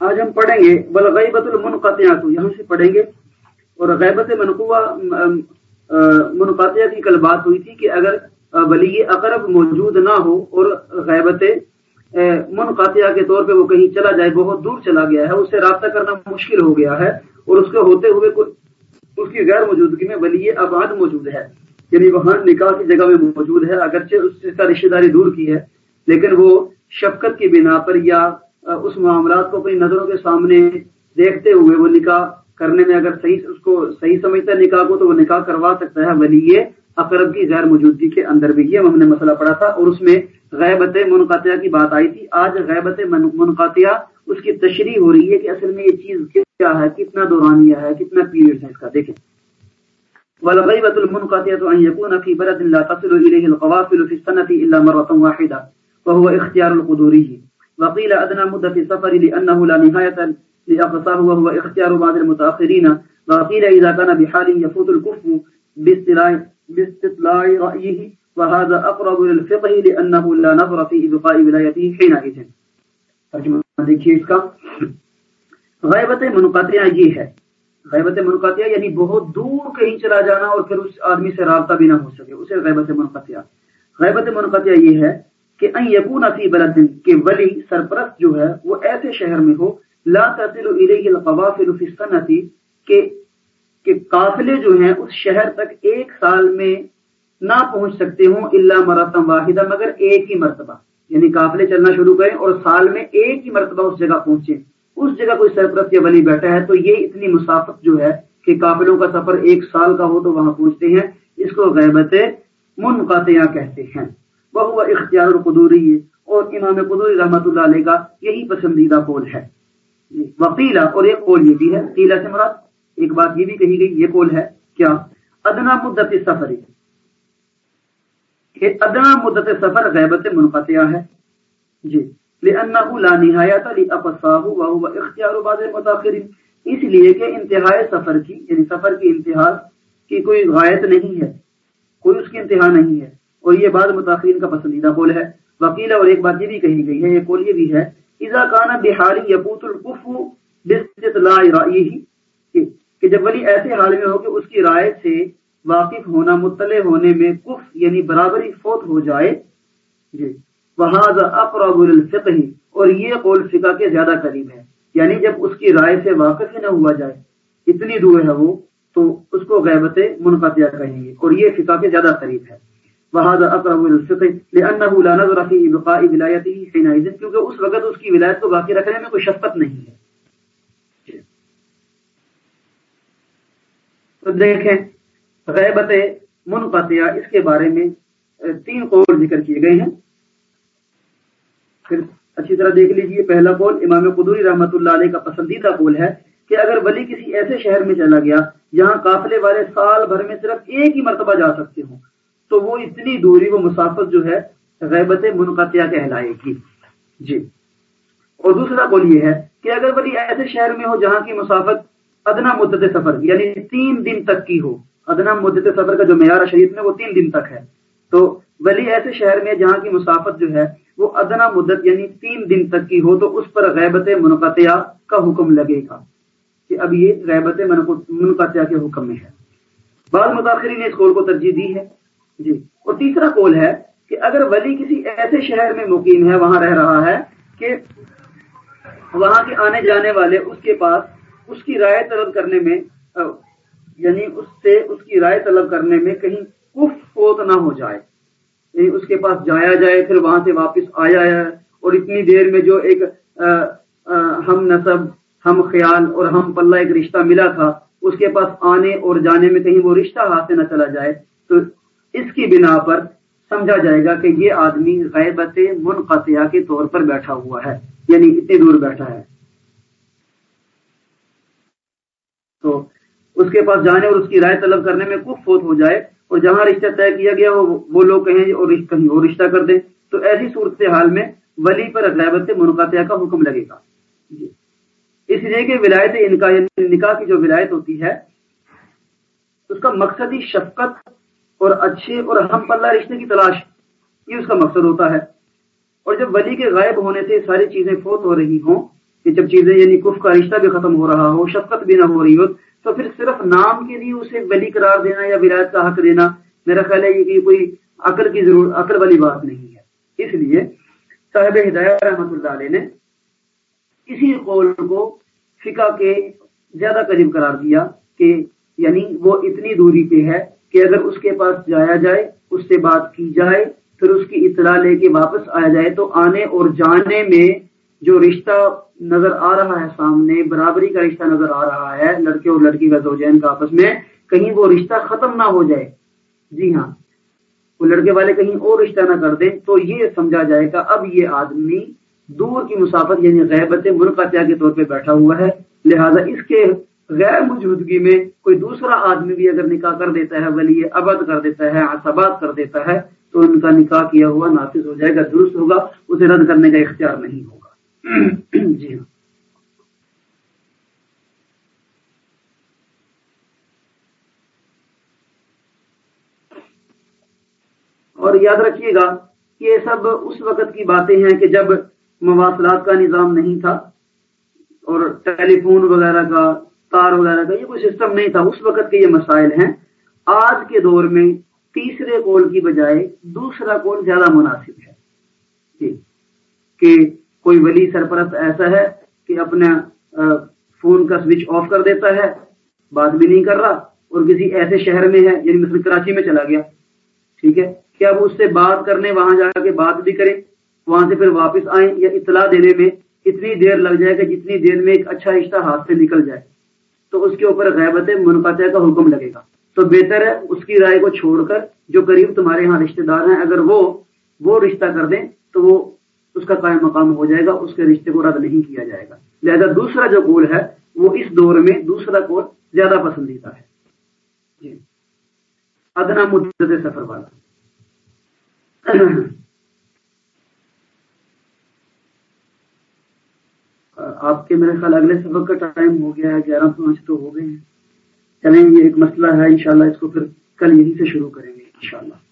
آج ہم پڑھیں گے، بل غیبت المنقطع یہاں سے پڑھیں گے۔ اور غیبت منقوع منقطع کی کل بات ہوئی تھی کہ اگر ولی اقرب موجود نہ ہو اور غیبت منقطع کے طور پہ وہ کہیں چلا جائے، بہت دور چلا گیا ہے، اس سے رابطہ کرنا مشکل ہو گیا ہے۔ اور اس کے ہوتے ہوئے اس کی غیر موجودگی میں ولی آباد موجود ہے۔ یعنی وہاں نکاح کی جگہ میں موجود ہے، اگرچہ اس کا رشتہ داری دور کی ہے، لیکن وہ شفقت کی بنا پر یا اس معاملات کو اپنی نظروں کے سامنے دیکھتے ہوئے وہ نکاح کرنے میں اگر صحیح، اس کو صحیح سمجھتا ہے نکاح کو، تو وہ نکاح کروا سکتا ہے ولی اقرب کی غیر موجودگی کے اندر بھی۔ یہ ہم نے مسئلہ پڑھا تھا اور اس میں غیبت منقطع کی بات آئی تھی۔ آج غیبت منقطع اس کی تشریح ہو رہی ہے کہ اصل میں یہ چیز کیا ہے، کتنا دورانیہ ہے، کتنا پیریڈ ہے اس کا۔ دیکھیں۔ والغيبة المنقطعة أن يكون في بلد لا تصل إليه القوافل في السنة إلا مرة واحدة، وهو اختيار القدوري. وقيل أدنى مدة السفر لأنه لا نهاية لأقصاه، وهو اختيار بعض المتأخرين. وقيل إذا كان بحال يفوت الكف باستطلاع رأيه، وهذا أقرب للفقه لأنه لا نظر في إبقاء ولايته حينئذ. ترجمہ دیکھیے اس کا غیبت منقطعہ یہ ہے غیبت منقطعہ یعنی بہت دور کہیں چلا جانا اور پھر اس آدمی سے رابطہ بھی نہ ہو سکے، اسے غیبت منقطعہ۔ غیبت منقطعہ یہ ہے کہ ان یکون فی بلد کہ ولی سرپرست جو ہے وہ ایسے شہر میں ہو، لا تصل الیہ القوافل فی السنۃ کہ کہ قافلے جو ہیں اس شہر تک ایک سال میں نہ پہنچ سکتے ہوں الا مرتبہ واحدہ، مگر ایک ہی مرتبہ۔ یعنی قافلے چلنا شروع کریں اور سال میں ایک ہی مرتبہ اس جگہ پہنچے اس جگہ کوئی سرپرست یا ولی بیٹھا ہے تو یہ اتنی مسافت جو ہے کہ قافلوں کا سفر ایک سال کا ہو تو وہاں پہنچتے ہیں۔ اس کو غیبت منقطع کہتے ہیں۔ وہ اختیار القدوری اور امام قدوری رحمۃ اللہ علیہ کا یہی پسندیدہ قول ہے۔ وکیلا اور ایک قول یہ بھی ہے۔ قیلا سے مراد ایک بات یہ بھی کہی گئی، یہ قول ہے، کیا؟ ادنا مدت سفر۔ کہ ادنا مدت سفر غیبت منقطع ہے۔ جی۔ لأنه لا نهایت لأقصاه وهو اختیار بعض المتاخرین اس لیے کہ انتہائی سفر کی یعنی سفر کی انتہا کی کوئی غایت نہیں ہے، کوئی اس کی انتہا نہیں ہے، اور یہ بعض متاثرین کا پسندیدہ قول ہے۔ وکیل اور ایک بات یہ بھی کہی گئی ہے، یہ قول یہ بھی ہے، اذا کانا بحالی یبوت القف باستطلاع رائیہ کہ جب ولی ایسے حال میں ہو کہ اس کی رائے سے واقف ہونا، مطلع ہونے میں کف یعنی برابری فوت ہو جائے جی۔ وہذا اقرب للفقہ اور یہ قول فقہ کے زیادہ قریب ہے۔ یعنی جب اس کی رائے سے واقف ہی نہ ہوا جائے، اتنی دور ہے وہ، تو اس کو غیبت منقطع کہیں گے۔ اور یہ فقہ کے زیادہ قریب ہے۔ وہذا اقرب للفقہ لانه لا نظر في بقاء ولایته حينئذ۔ کیونکہ اس وقت اس کی ولایت کو باقی رکھنے میں کوئی شفقت نہیں ہے۔ تو دیکھیں غیبت منقطع اس کے بارے میں تین قول ذکر کیے گئے ہیں۔ پھر اچھی طرح دیکھ لیجیے، پہلا قول امام قدوری رحمت اللہ علیہ کا پسندیدہ قول ہے کہ اگر ولی کسی ایسے شہر میں چلا گیا جہاں قافلے والے سال بھر میں صرف ایک ہی مرتبہ جا سکتے ہوں، تو وہ اتنی دوری، وہ مسافت جو ہے غیبت منقطع کہلائے گی۔ جی۔ اور دوسرا قول یہ ہے کہ اگر ولی ایسے شہر میں ہو جہاں کی مسافت ادنا مدت سفر یعنی تین دن تک کی ہو، ادنا مدت سفر کا جو معیار شریف میں وہ تین دن تک ہے، تو ولی ایسے شہر میں جہاں کی مسافت جو ہے وہ ادنا مدت یعنی تین دن تک کی ہو تو اس پر غیبت منقطع کا حکم لگے گا کہ اب یہ غیبت منقطع کے حکم میں ہے۔ بعض متاثرین نے اس قول کو ترجیح دی ہے۔ جی۔ اور تیسرا قول ہے کہ اگر ولی کسی ایسے شہر میں مقیم ہے، وہاں رہ رہا ہے کہ وہاں کے آنے جانے والے اس کے پاس اس کی رائے طلب کرنے میں یعنی اس سے اس کی رائے طلب کرنے میں کہیں کف فوت نہ ہو جائے۔ اس کے پاس جایا جائے، پھر وہاں سے واپس آیا ہے۔ اور اتنی دیر میں جو ایک ہم نصب، ہم خیال اور ہم پلہ ایک رشتہ ملا تھا، اس کے پاس آنے اور جانے میں کہیں وہ رشتہ ہاتھ سے نہ چلا جائے، تو اس کی بنا پر سمجھا جائے گا کہ یہ آدمی غیبت منقطع کے طور پر بیٹھا ہوا ہے یعنی اتنی دور بیٹھا ہے۔ تو اس کے پاس جانے اور اس کی رائے طلب کرنے میں کف فوت ہو جائے اور جہاں رشتہ طے کیا گیا وہ لوگ کہیں اور کہیں اور رشتہ کر دیں۔ تو ایسی صورت حال میں ولی پر غیبت منقطع کا حکم لگے گا۔ جی۔ اس لیے کہ ولایت یعنی نکاح کی جو ولایت ہوتی ہے، اس کا مقصد ہی شفقت اور اچھے اور ہم پلہ رشتے کی تلاش، یہ اس کا مقصد ہوتا ہے۔ اور جب ولی کے غائب ہونے سے ساری چیزیں فوت ہو رہی ہوں، کہ جب چیزیں یعنی کف کا رشتہ بھی ختم ہو رہا ہو، شفقت بھی نہ ہو رہی ہو تو پھر صرف نام کے لیے اسے ولی قرار دینا یا ولایت کا حق دینا میرا خیال ہے یہ کہ کوئی عقل کی ضرور عقل والی بات نہیں ہے۔ اس لیے صاحب ہدایت رحمۃ اللہ علیہ نے اسی قول کو فقہ کے زیادہ قریب قرار دیا کہ یعنی وہ اتنی دوری پہ ہے کہ اگر اس کے پاس جایا جائے، اس سے بات کی جائے، پھر اس کی اطلاع لے کے واپس آیا جائے تو آنے اور جانے میں جو رشتہ نظر آ رہا ہے سامنے، برابری کا رشتہ نظر آ رہا ہے، لڑکے اور لڑکی کا زوجین کا آپس میں، کہیں وہ رشتہ ختم نہ ہو جائے۔ جی ہاں وہ لڑکے والے کہیں اور رشتہ نہ کر دیں تو یہ سمجھا جائے گا، اب یہ آدمی دور کی مسافت یعنی غیبت منقطع کے طور پہ بیٹھا ہوا ہے۔ لہذا اس کے غیر موجودگی میں کوئی دوسرا آدمی بھی اگر نکاح کر دیتا ہے، ولی ابد کر دیتا ہے، عصبات کر دیتا ہے، تو ان کا نکاح کیا ہوا، نافذ ہو جائے گا، درست ہوگا، اسے رد کرنے کا اختیار نہیں ہوگا۔ جی ہاں۔ اور یاد رکھیے گا کہ یہ سب اس وقت کی باتیں ہیں کہ جب مواصلات کا نظام نہیں تھا اور ٹیلی فون وغیرہ کا، تار وغیرہ کا، یہ کوئی سسٹم نہیں تھا، اس وقت کے یہ مسائل ہیں۔ آج کے دور میں تیسرے کول کی بجائے دوسرا کول زیادہ مناسب ہے۔ جی کہ کوئی ولی سرپرست ایسا ہے کہ اپنا فون کا سوئچ آف کر دیتا ہے، بات بھی نہیں کر رہا، اور کسی ایسے شہر میں ہے یعنی مثلا کراچی میں چلا گیا۔ ٹھیک ہے؟ کیا وہ اس سے بات کرنے وہاں جا کے بات بھی کرے وہاں سے پھر واپس آئیں یا اطلاع دینے میں اتنی دیر لگ جائے گا جتنی دیر میں ایک اچھا رشتہ ہاتھ سے نکل جائے، تو اس کے اوپر غیبت منقطع کا حکم لگے گا۔ تو بہتر ہے اس کی رائے کو چھوڑ کر جو قریب تمہارے ہاں رشتہ دار ہیں، اگر وہ وہ رشتہ کر دیں تو وہ اس کا قائم مقام ہو جائے گا، اس کے رشتے کو رد نہیں کیا جائے گا۔ لہذا دوسرا جو گول ہے، وہ اس دور میں دوسرا کول زیادہ پسندیدہ ہے۔ جی۔ ادنا مدت سفر والا۔ آپ کے میرے خیال اگلے سبق کا ٹائم ہو گیا ہے، گیارہ پانچ تو ہو گئے ہیں۔ چلیں یہ ایک مسئلہ ہے، انشاءاللہ اس کو پھر کل یہیں سے شروع کریں گے، انشاءاللہ۔